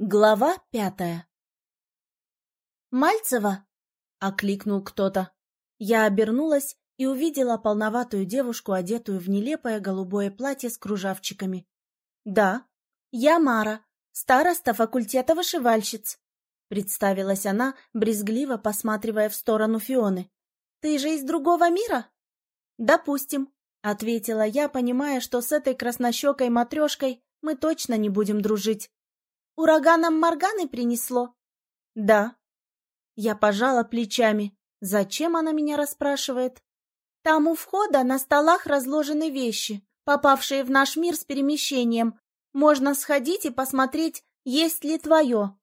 Глава пятая «Мальцева!» — окликнул кто-то. Я обернулась и увидела полноватую девушку, одетую в нелепое голубое платье с кружавчиками. «Да, я Мара, староста факультета вышивальщиц», — представилась она, брезгливо посматривая в сторону Фионы. «Ты же из другого мира?» «Допустим», — ответила я, понимая, что с этой краснощекой матрешкой мы точно не будем дружить. Ураганом Морганы принесло? Да. Я пожала плечами. Зачем она меня расспрашивает? Там у входа на столах разложены вещи, попавшие в наш мир с перемещением. Можно сходить и посмотреть, есть ли твое.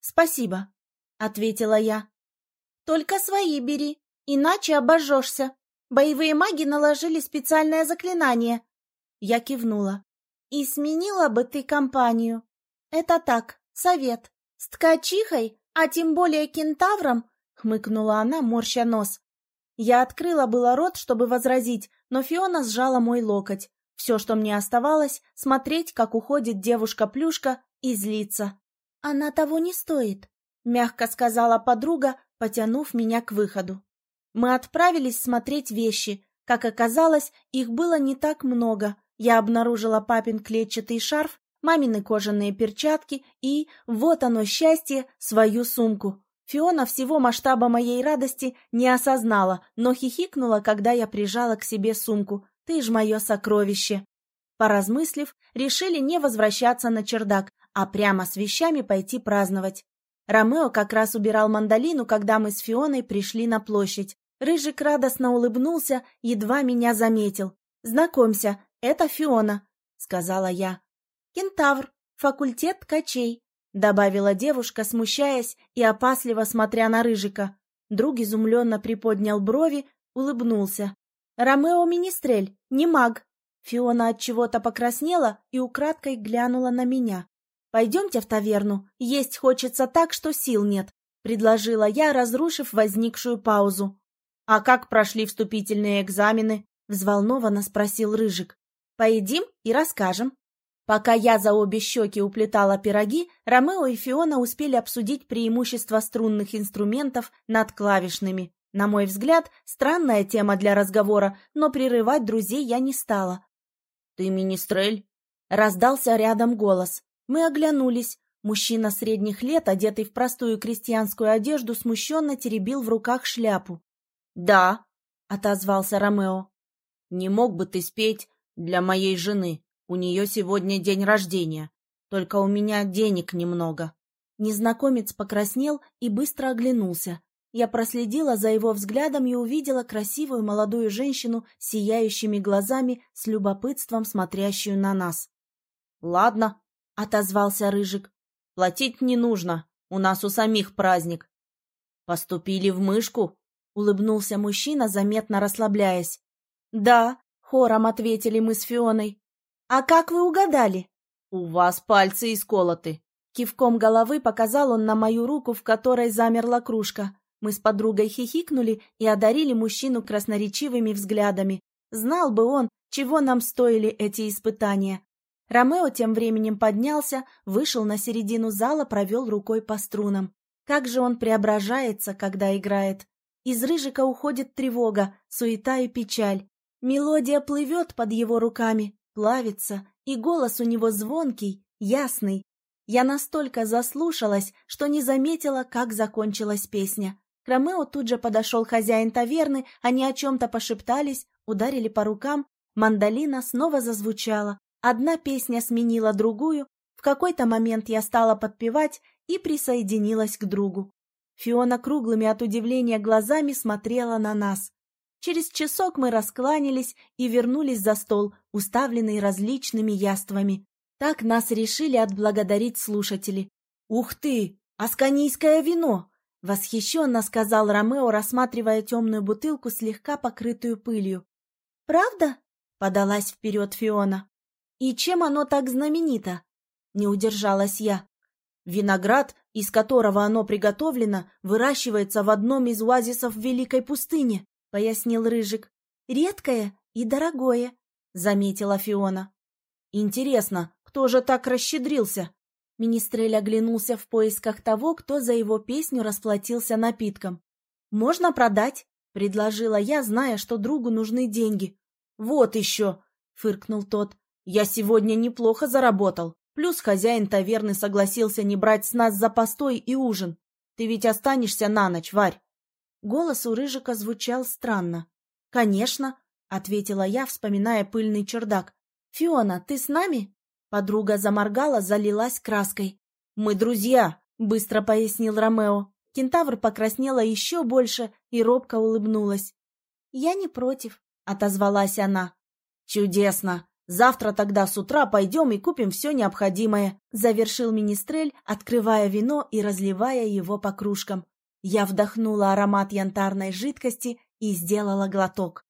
Спасибо, ответила я. Только свои бери, иначе обожжешься. Боевые маги наложили специальное заклинание. Я кивнула. И сменила бы ты компанию. «Это так, совет. С ткачихой, а тем более кентавром», — хмыкнула она, морща нос. Я открыла было рот, чтобы возразить, но Фиона сжала мой локоть. Все, что мне оставалось, смотреть, как уходит девушка-плюшка, и злиться. «Она того не стоит», — мягко сказала подруга, потянув меня к выходу. Мы отправились смотреть вещи. Как оказалось, их было не так много. Я обнаружила папин клетчатый шарф мамины кожаные перчатки и, вот оно счастье, свою сумку. Фиона всего масштаба моей радости не осознала, но хихикнула, когда я прижала к себе сумку. «Ты ж мое сокровище!» Поразмыслив, решили не возвращаться на чердак, а прямо с вещами пойти праздновать. Ромео как раз убирал мандолину, когда мы с Фионой пришли на площадь. Рыжик радостно улыбнулся, едва меня заметил. «Знакомься, это Фиона», — сказала я. «Кентавр, факультет ткачей», — добавила девушка, смущаясь и опасливо смотря на Рыжика. Друг изумленно приподнял брови, улыбнулся. «Ромео Министрель, не маг». Фиона от чего-то покраснела и украдкой глянула на меня. «Пойдемте в таверну, есть хочется так, что сил нет», — предложила я, разрушив возникшую паузу. «А как прошли вступительные экзамены?» — взволнованно спросил Рыжик. «Поедим и расскажем», Пока я за обе щеки уплетала пироги, Ромео и Фиона успели обсудить преимущества струнных инструментов над клавишными. На мой взгляд, странная тема для разговора, но прерывать друзей я не стала. «Ты министрель?» — раздался рядом голос. Мы оглянулись. Мужчина средних лет, одетый в простую крестьянскую одежду, смущенно теребил в руках шляпу. «Да», — отозвался Ромео. «Не мог бы ты спеть для моей жены?» У нее сегодня день рождения, только у меня денег немного. Незнакомец покраснел и быстро оглянулся. Я проследила за его взглядом и увидела красивую молодую женщину с сияющими глазами, с любопытством смотрящую на нас. — Ладно, — отозвался Рыжик. — Платить не нужно, у нас у самих праздник. — Поступили в мышку? — улыбнулся мужчина, заметно расслабляясь. — Да, — хором ответили мы с Фионой. «А как вы угадали?» «У вас пальцы исколоты». Кивком головы показал он на мою руку, в которой замерла кружка. Мы с подругой хихикнули и одарили мужчину красноречивыми взглядами. Знал бы он, чего нам стоили эти испытания. Ромео тем временем поднялся, вышел на середину зала, провел рукой по струнам. Как же он преображается, когда играет. Из рыжика уходит тревога, суета и печаль. Мелодия плывет под его руками, плавится, и голос у него звонкий, ясный. Я настолько заслушалась, что не заметила, как закончилась песня. К Ромео тут же подошел хозяин таверны, они о чем-то пошептались, ударили по рукам, мандолина снова зазвучала. Одна песня сменила другую, в какой-то момент я стала подпевать и присоединилась к другу. Фиона круглыми от удивления глазами смотрела на нас. Через часок мы раскланялись и вернулись за стол, уставленный различными яствами. Так нас решили отблагодарить слушатели. «Ух ты! Асканийское вино!» — восхищенно сказал Ромео, рассматривая темную бутылку, слегка покрытую пылью. «Правда?» — подалась вперед Фиона. «И чем оно так знаменито?» — не удержалась я. «Виноград, из которого оно приготовлено, выращивается в одном из оазисов Великой пустыни», — пояснил Рыжик. «Редкое и дорогое», — заметила Фиона. «Интересно, кто же так расщедрился?» Министрель оглянулся в поисках того, кто за его песню расплатился напитком. «Можно продать», — предложила я, зная, что другу нужны деньги. «Вот еще», — фыркнул тот, — «я сегодня неплохо заработал. Плюс хозяин таверны согласился не брать с нас за постой и ужин. Ты ведь останешься на ночь, Варь?» Голос у Рыжика звучал странно. «Конечно», — ответила я, вспоминая пыльный чердак. «Фиона, ты с нами?» Подруга заморгала, залилась краской. «Мы друзья», — быстро пояснил Ромео. Кентавр покраснела еще больше и робко улыбнулась. «Я не против», — отозвалась она. «Чудесно! Завтра тогда с утра пойдем и купим все необходимое», — завершил Министрель, открывая вино и разливая его по кружкам. Я вдохнула аромат янтарной жидкости и сделала глоток.